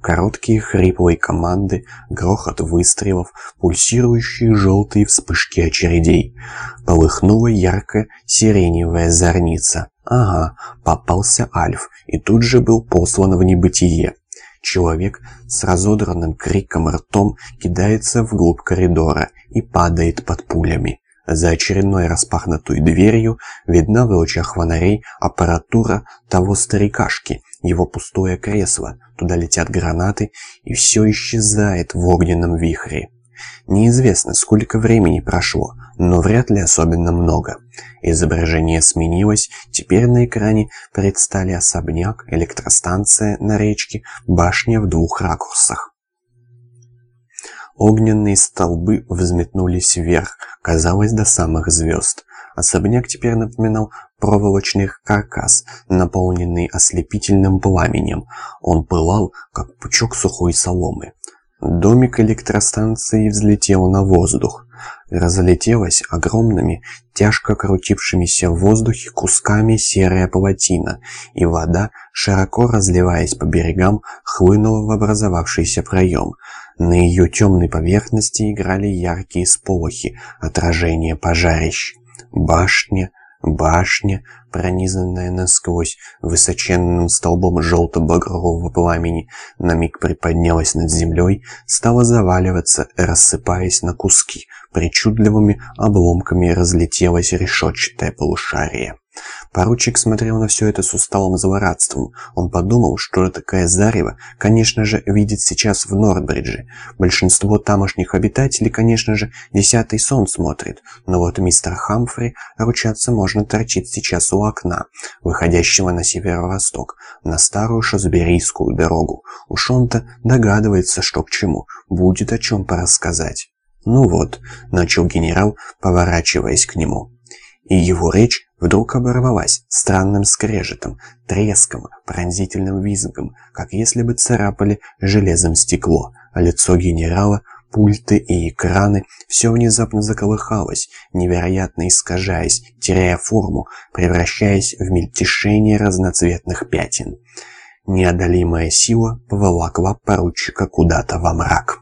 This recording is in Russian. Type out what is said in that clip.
Короткие хриплые команды, грохот выстрелов, пульсирующие желтые вспышки очередей. Полыхнула яркая сиреневая зорница. Ага, попался Альф, и тут же был послан в небытие. Человек с разодранным криком ртом кидается вглубь коридора и падает под пулями. За очередной распахнутой дверью видна в лучах фонарей аппаратура того старикашки, его пустое кресло. Туда летят гранаты, и все исчезает в огненном вихре. Неизвестно, сколько времени прошло, но вряд ли особенно много. Изображение сменилось, теперь на экране предстали особняк, электростанция на речке, башня в двух ракурсах. Огненные столбы взметнулись вверх, казалось, до самых звезд. Особняк теперь напоминал проволочный каркас, наполненный ослепительным пламенем. Он пылал, как пучок сухой соломы. Домик электростанции взлетел на воздух. Разлетелась огромными, тяжко крутившимися в воздухе кусками серая плотина, и вода, широко разливаясь по берегам, хлынула в образовавшийся проем. На ее темной поверхности играли яркие сполохи, отражения пожарищ. Башня, башня, пронизанная насквозь высоченным столбом желто-багрового пламени, на миг приподнялась над землей, стала заваливаться, рассыпаясь на куски, причудливыми обломками разлетелось решетчатое полушарие. Поручик смотрел на все это с усталым злорадством. Он подумал, что такая зарево, конечно же, видит сейчас в Нордбридже. Большинство тамошних обитателей, конечно же, десятый сон смотрит. Но вот мистер Хамфри, ручаться можно, торчит сейчас у окна, выходящего на северо-восток, на старую шосберийскую дорогу. Уж он-то догадывается, что к чему. Будет о чем порассказать. «Ну вот», — начал генерал, поворачиваясь к нему. И его речь вдруг оборвалась странным скрежетом, треском, пронзительным визгом, как если бы царапали железом стекло, а лицо генерала, пульты и экраны все внезапно заколыхалось, невероятно искажаясь, теряя форму, превращаясь в мельтешение разноцветных пятен. Неодолимая сила поволокла поручика куда-то во мрак.